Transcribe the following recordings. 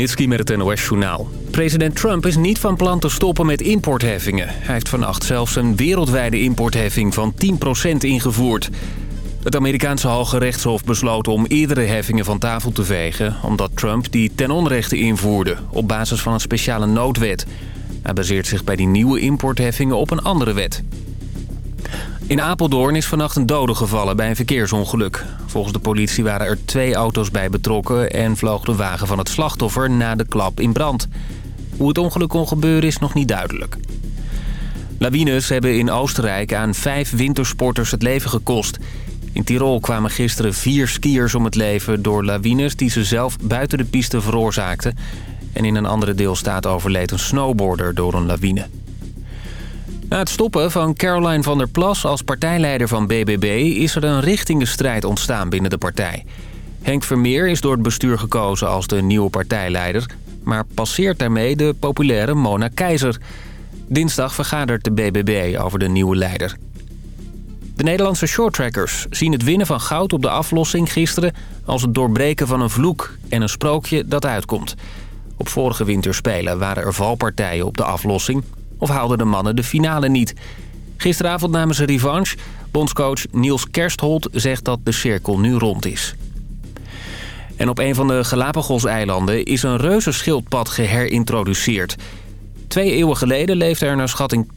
Met het NOS-journaal. President Trump is niet van plan te stoppen met importheffingen. Hij heeft vannacht zelfs een wereldwijde importheffing van 10% ingevoerd. Het Amerikaanse Hoge Rechtshof besloot om eerdere heffingen van tafel te vegen... omdat Trump die ten onrechte invoerde op basis van een speciale noodwet. Hij baseert zich bij die nieuwe importheffingen op een andere wet. In Apeldoorn is vannacht een dode gevallen bij een verkeersongeluk. Volgens de politie waren er twee auto's bij betrokken... en vloog de wagen van het slachtoffer na de klap in brand. Hoe het ongeluk kon gebeuren is nog niet duidelijk. Lawines hebben in Oostenrijk aan vijf wintersporters het leven gekost. In Tirol kwamen gisteren vier skiers om het leven door lawines... die ze zelf buiten de piste veroorzaakten. En in een andere deelstaat overleed een snowboarder door een lawine. Na het stoppen van Caroline van der Plas als partijleider van BBB... is er een richtingenstrijd ontstaan binnen de partij. Henk Vermeer is door het bestuur gekozen als de nieuwe partijleider... maar passeert daarmee de populaire Mona Keizer. Dinsdag vergadert de BBB over de nieuwe leider. De Nederlandse shorttrackers zien het winnen van goud op de aflossing gisteren... als het doorbreken van een vloek en een sprookje dat uitkomt. Op vorige winterspelen waren er valpartijen op de aflossing of haalden de mannen de finale niet. Gisteravond namen ze revanche. Bondscoach Niels Kersthold zegt dat de cirkel nu rond is. En op een van de Galapagos-eilanden is een reuzenschildpad geherintroduceerd. Twee eeuwen geleden leefden er naar schatting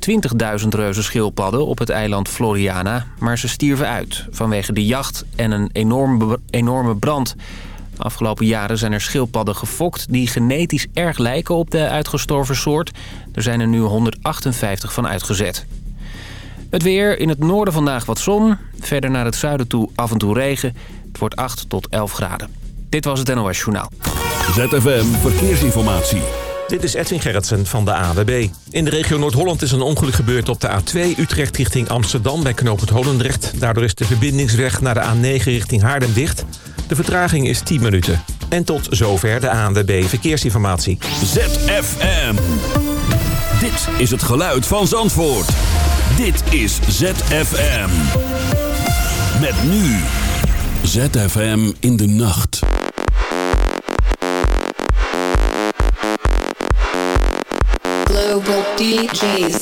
20.000 reuzenschildpadden op het eiland Floriana... maar ze stierven uit vanwege de jacht en een enorme, enorme brand... Afgelopen jaren zijn er schildpadden gefokt die genetisch erg lijken op de uitgestorven soort. Er zijn er nu 158 van uitgezet. Het weer, in het noorden vandaag wat zon. Verder naar het zuiden toe af en toe regen. Het wordt 8 tot 11 graden. Dit was het NOS Journaal. ZFM Verkeersinformatie. Dit is Edwin Gerritsen van de AWB. In de regio Noord-Holland is een ongeluk gebeurd op de A2 Utrecht richting Amsterdam bij knooppunt Holendrecht. Daardoor is de verbindingsweg naar de A9 richting Haarlem dicht. De vertraging is 10 minuten. En tot zover de ANWB Verkeersinformatie. ZFM. Dit is het geluid van Zandvoort. Dit is ZFM. Met nu. ZFM in de nacht. Global DJs.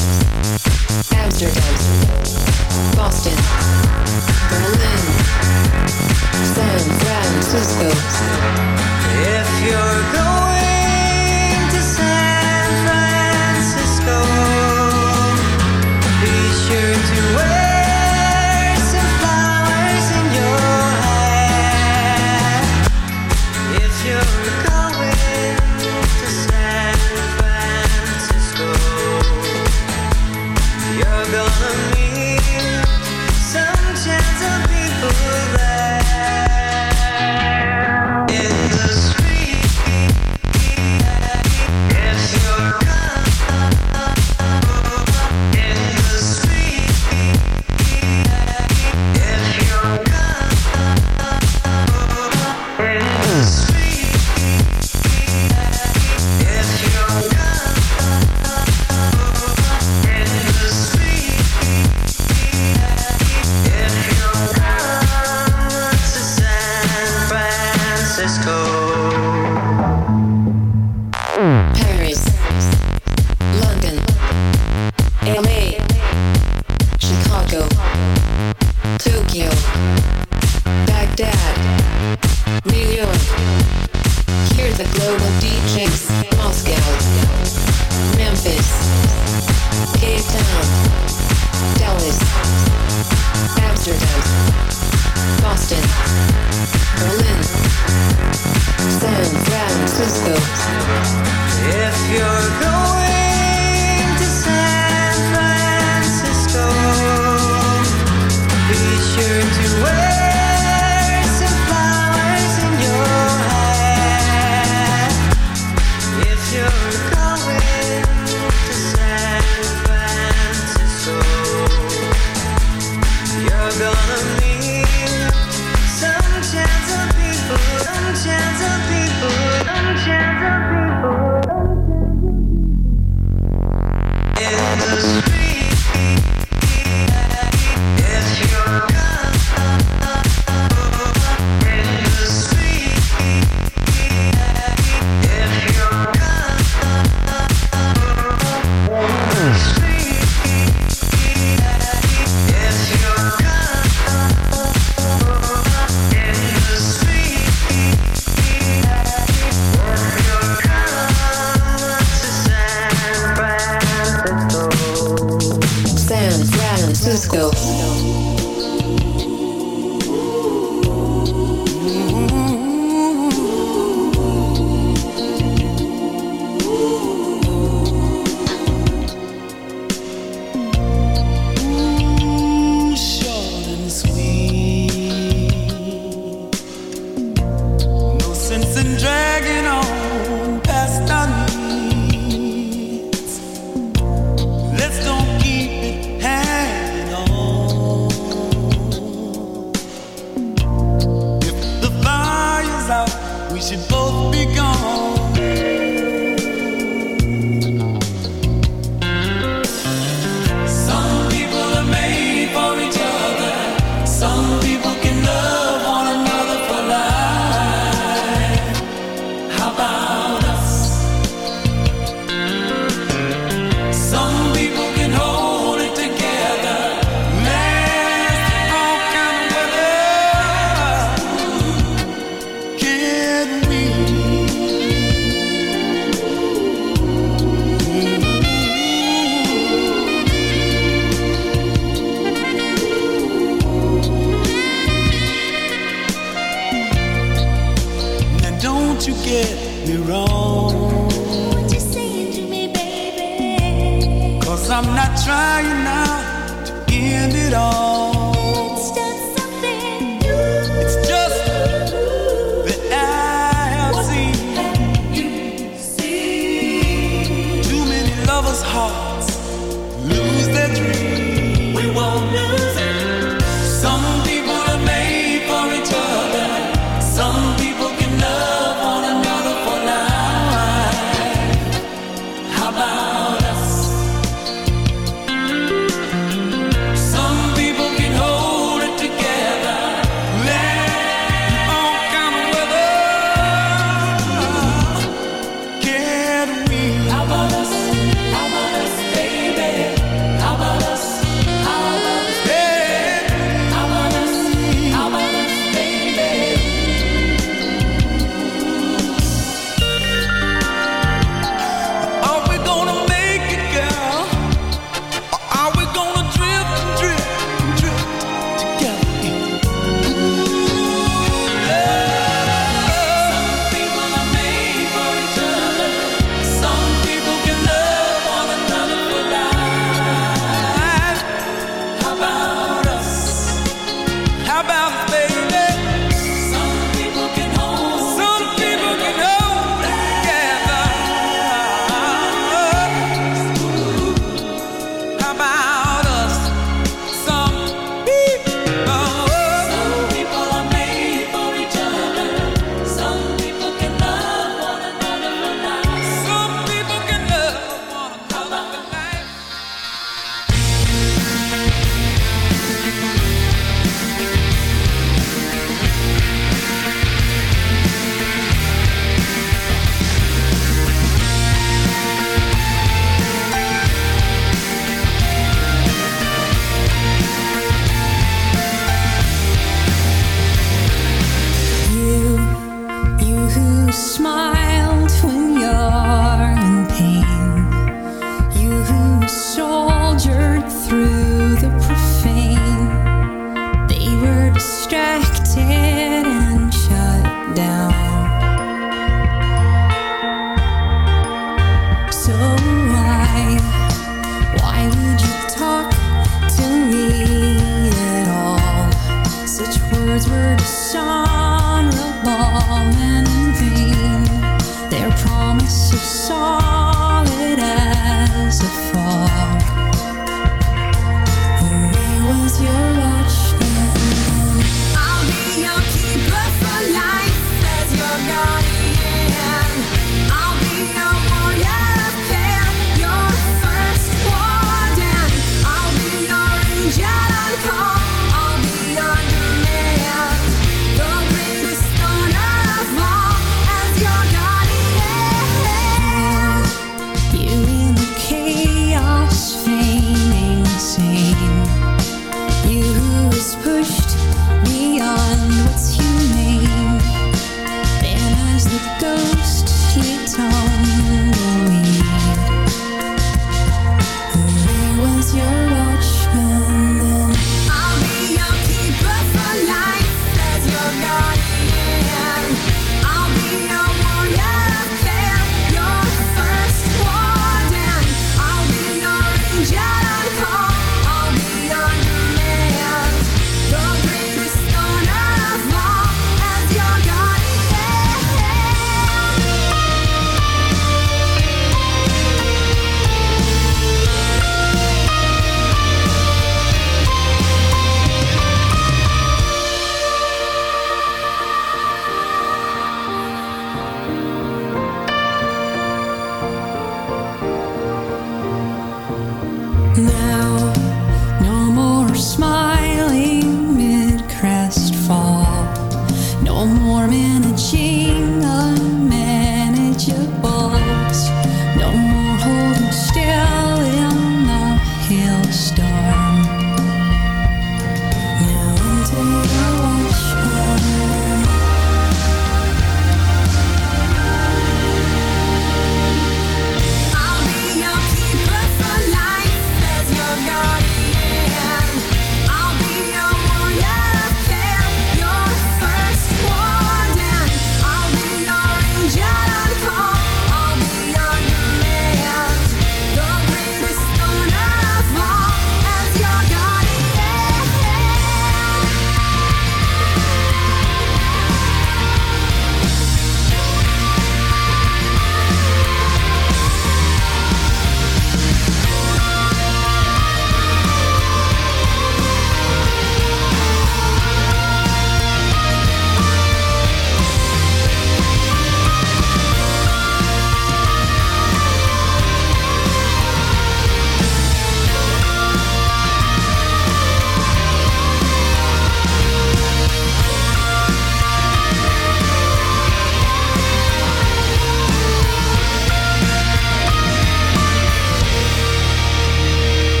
Amsterdam, Boston, Berlin, San Francisco. If you're going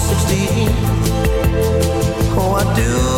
16. Oh, I do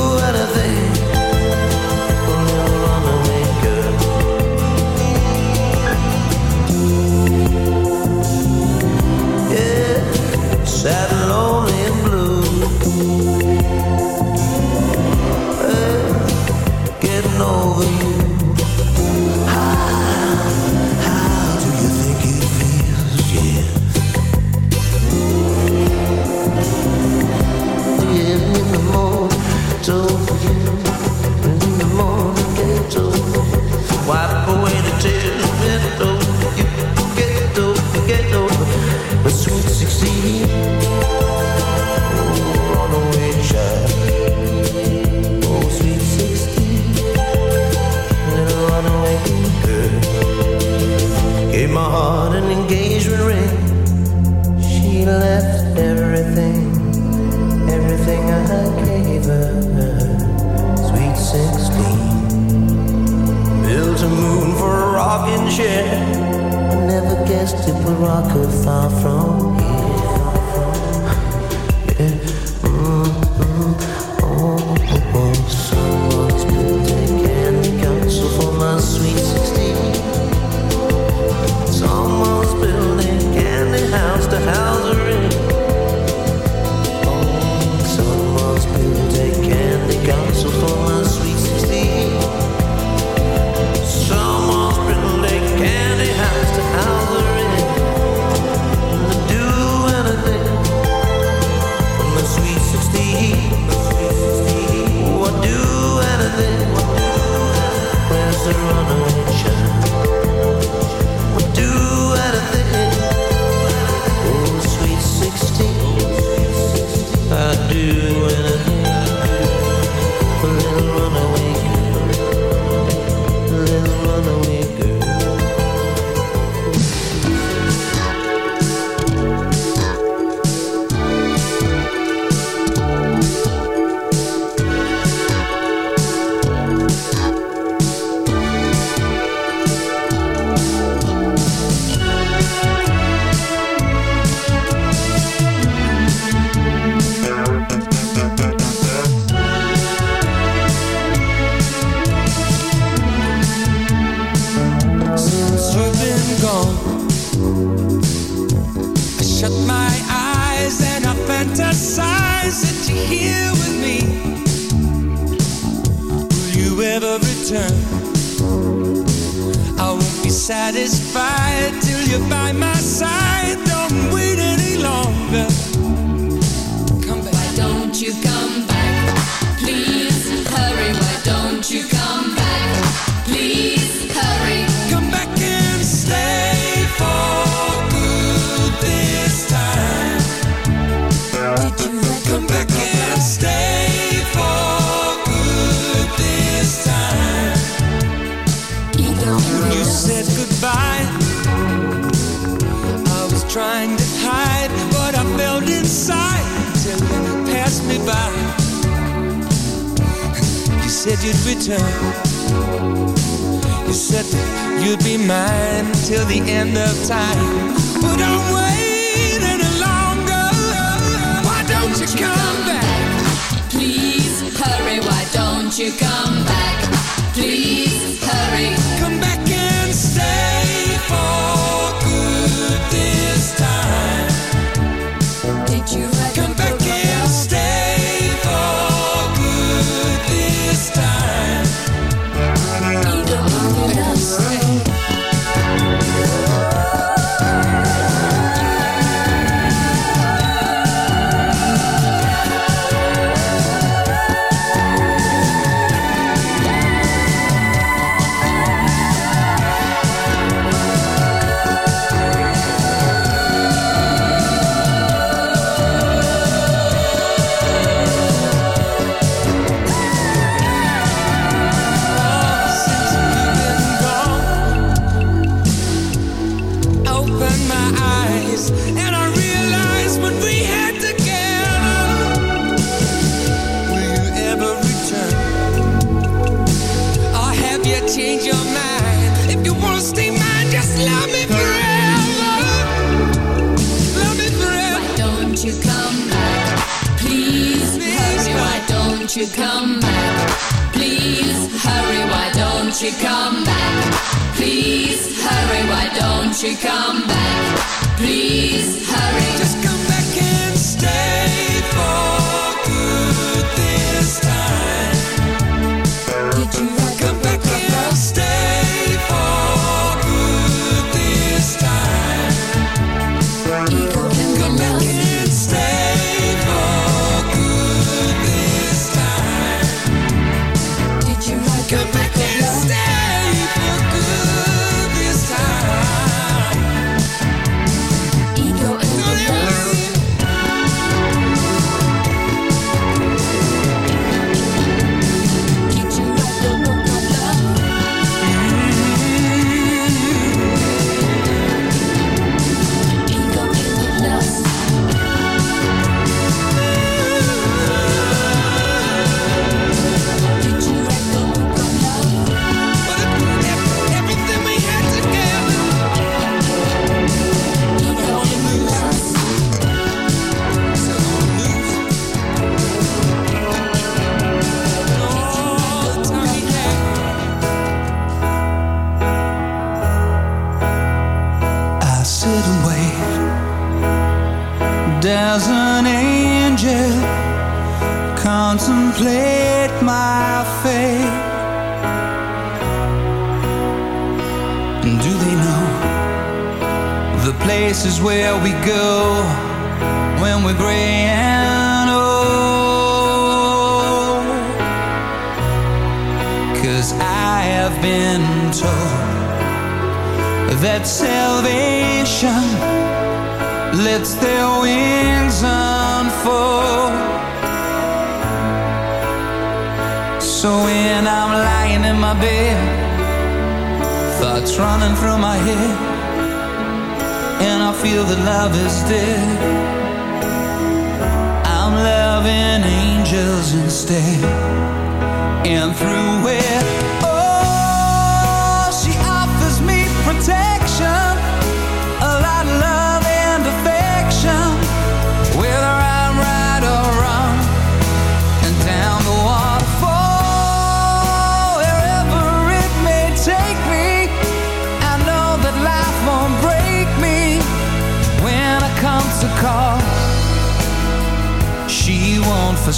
you come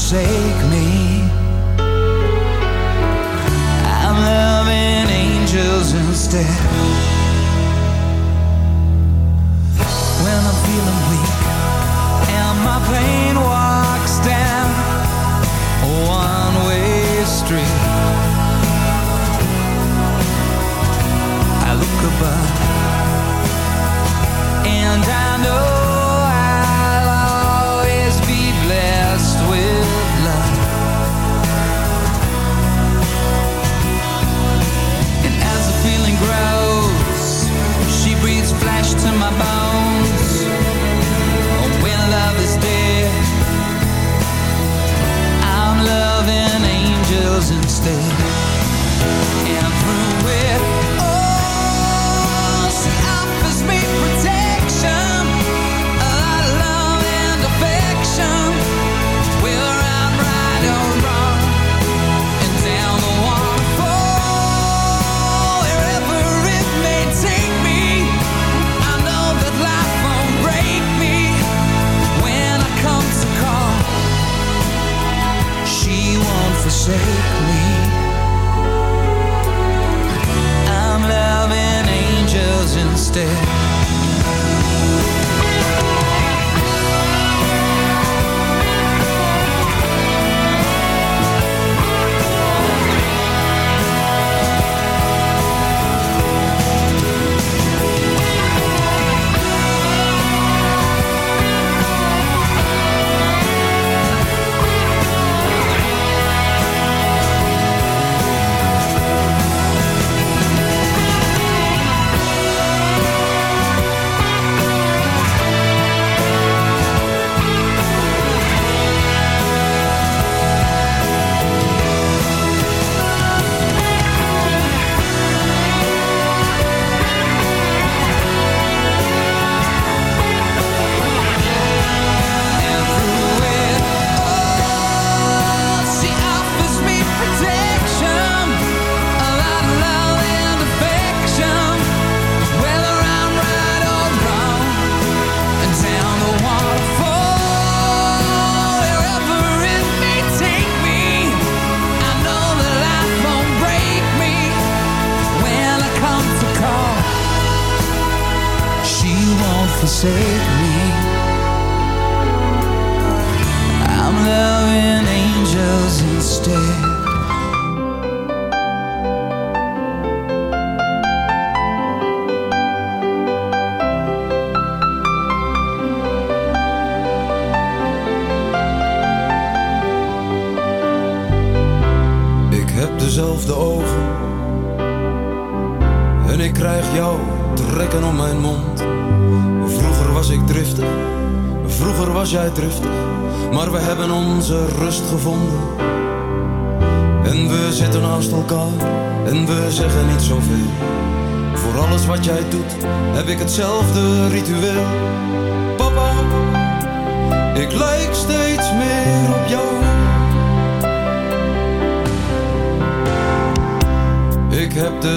forsake me.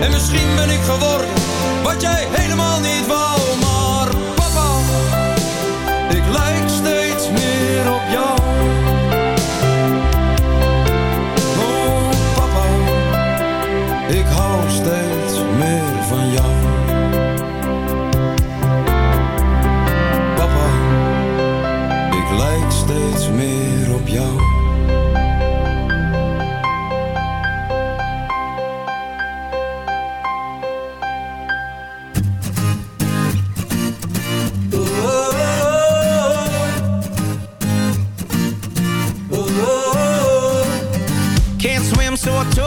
En misschien ben ik geworden wat jij helemaal niet wou.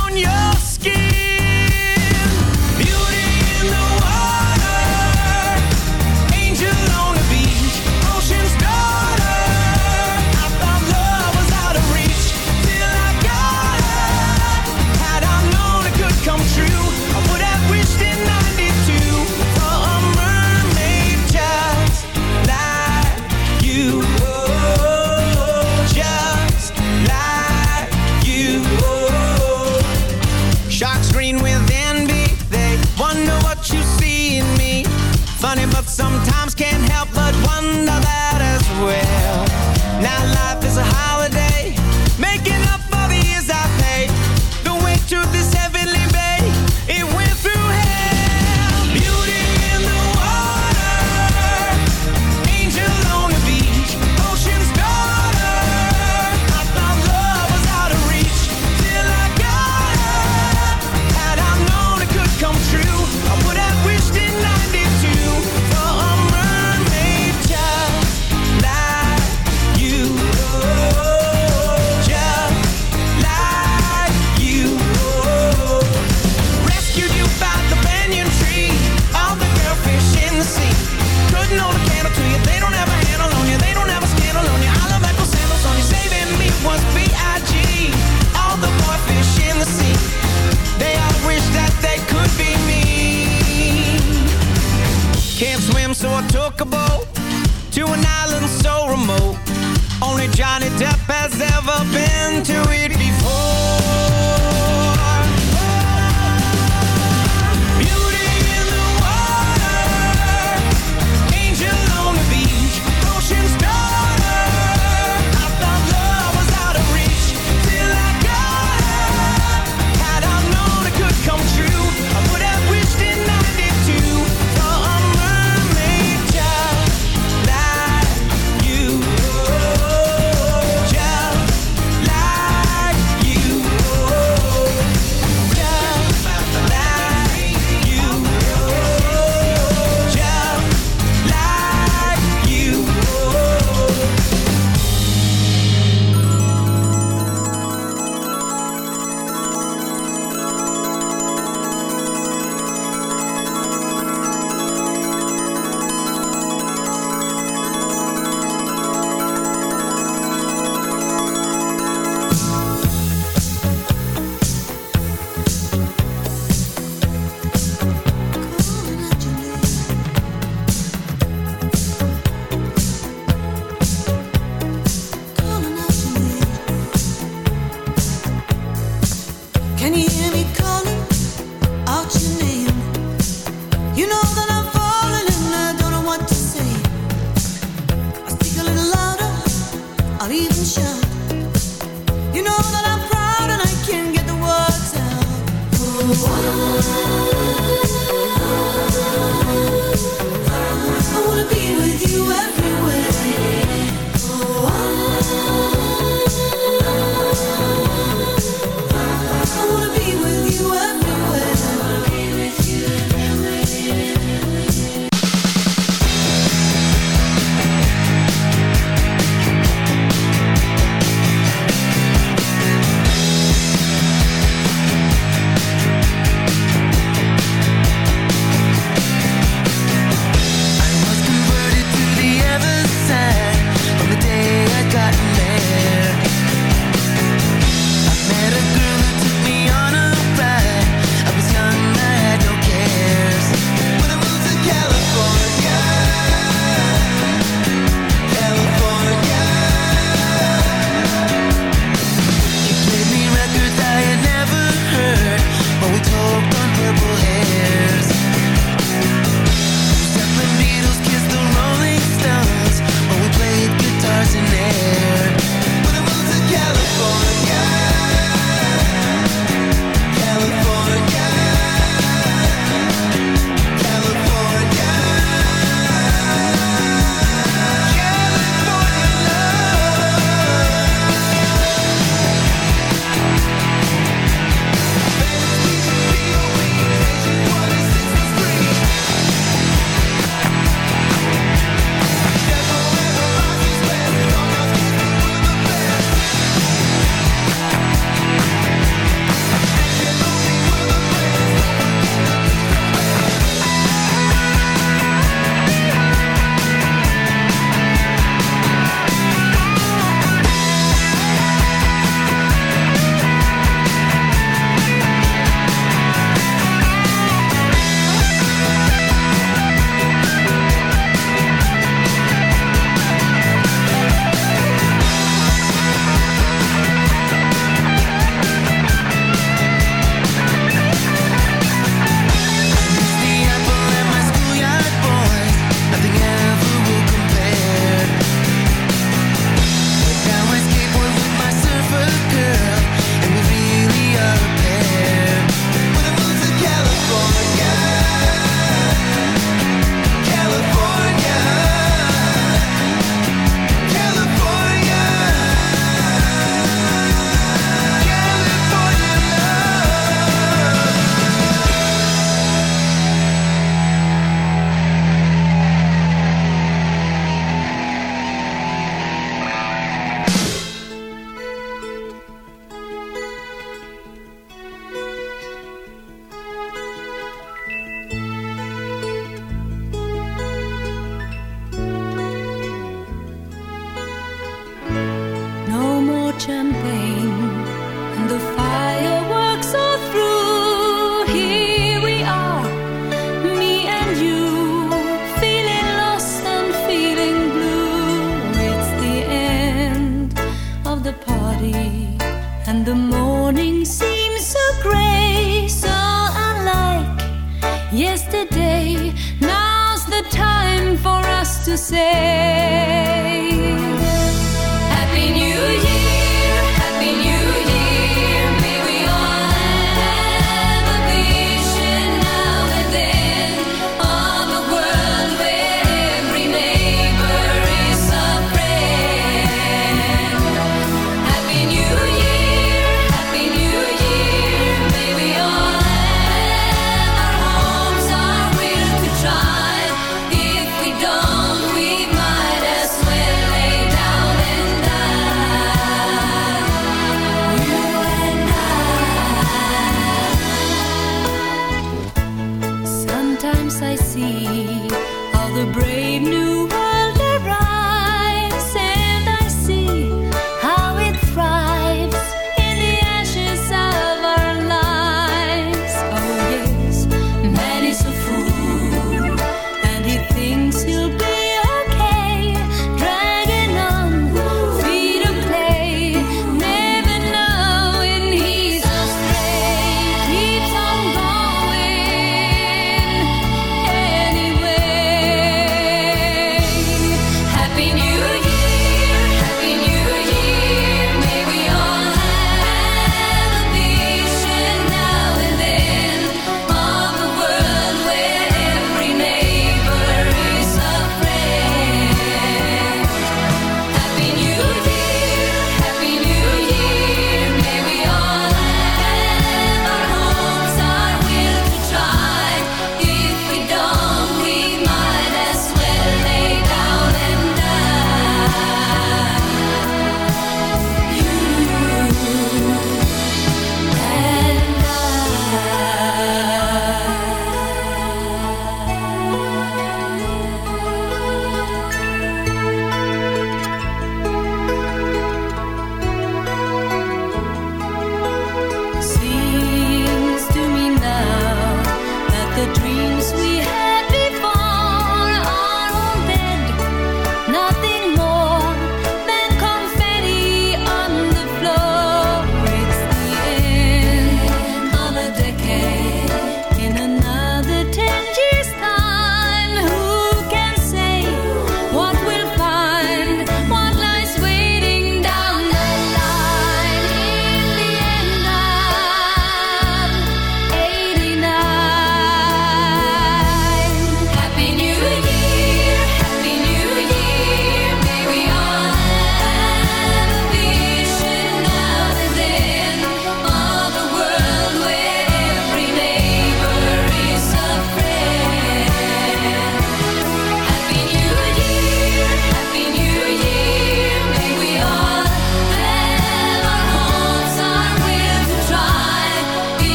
on your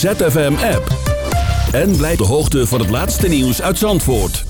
ZFM-app. En blijf de hoogte van het laatste nieuws uit Zandvoort.